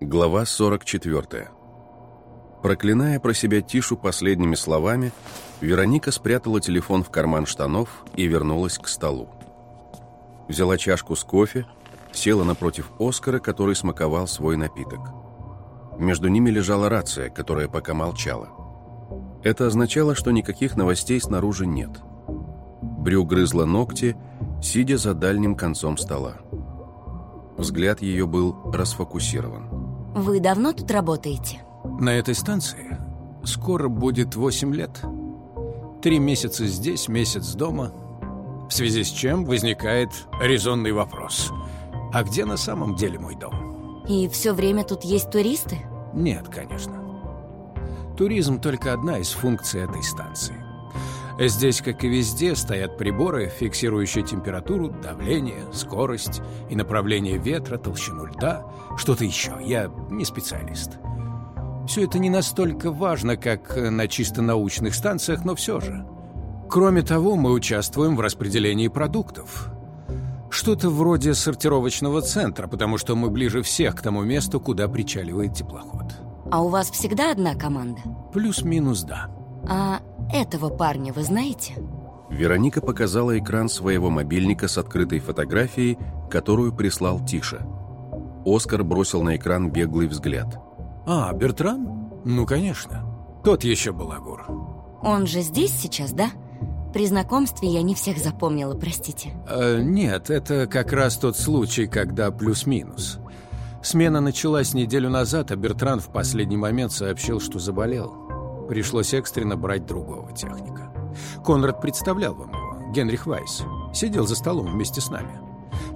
Глава 44. Проклиная про себя Тишу последними словами, Вероника спрятала телефон в карман штанов и вернулась к столу. Взяла чашку с кофе, села напротив Оскара, который смаковал свой напиток. Между ними лежала рация, которая пока молчала. Это означало, что никаких новостей снаружи нет. Брю грызла ногти, сидя за дальним концом стола. Взгляд ее был расфокусирован. Вы давно тут работаете? На этой станции скоро будет 8 лет. Три месяца здесь, месяц дома. В связи с чем возникает резонный вопрос. А где на самом деле мой дом? И все время тут есть туристы? Нет, конечно. Туризм только одна из функций этой станции. Здесь, как и везде, стоят приборы, фиксирующие температуру, давление, скорость и направление ветра, толщину льда, что-то еще. Я не специалист. Все это не настолько важно, как на чисто научных станциях, но все же. Кроме того, мы участвуем в распределении продуктов. Что-то вроде сортировочного центра, потому что мы ближе всех к тому месту, куда причаливает теплоход. А у вас всегда одна команда? Плюс-минус да. А этого парня вы знаете? Вероника показала экран своего мобильника с открытой фотографией, которую прислал Тиша. Оскар бросил на экран беглый взгляд. А, Бертран? Ну, конечно. Тот еще балагур. Он же здесь сейчас, да? При знакомстве я не всех запомнила, простите. Э, нет, это как раз тот случай, когда плюс-минус. Смена началась неделю назад, а Бертран в последний момент сообщил, что заболел. Пришлось экстренно брать другого техника. Конрад представлял вам его, Генрих Вайс. Сидел за столом вместе с нами.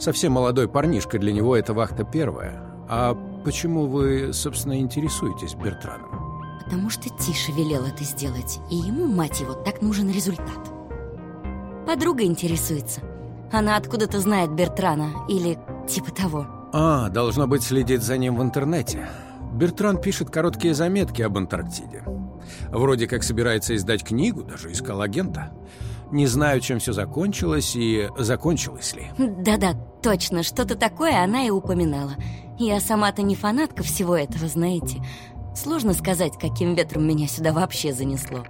Совсем молодой парнишка, для него это вахта первая. А почему вы, собственно, интересуетесь Бертраном? Потому что Тиша велел это сделать, и ему, мать его, так нужен результат. Подруга интересуется. Она откуда-то знает Бертрана, или типа того. А, должно быть, следит за ним в интернете. Бертран пишет короткие заметки об Антарктиде. Вроде как собирается издать книгу, даже искал агента. Не знаю, чем все закончилось и закончилось ли. Да-да, точно, что-то такое она и упоминала. Я сама-то не фанатка всего этого, знаете. Сложно сказать, каким ветром меня сюда вообще занесло.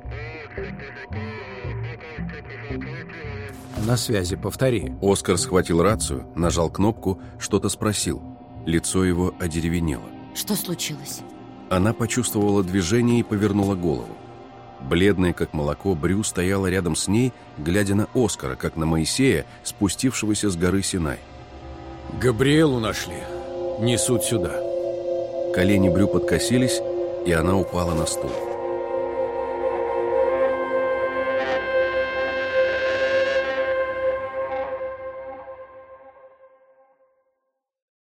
На связи, повтори. Оскар схватил рацию, нажал кнопку, что-то спросил. Лицо его одеревенело. Что случилось? Она почувствовала движение и повернула голову. Бледная, как молоко, Брю стояла рядом с ней, глядя на Оскара, как на Моисея, спустившегося с горы Синай. «Габриэлу нашли. Несут сюда». Колени Брю подкосились, и она упала на стул.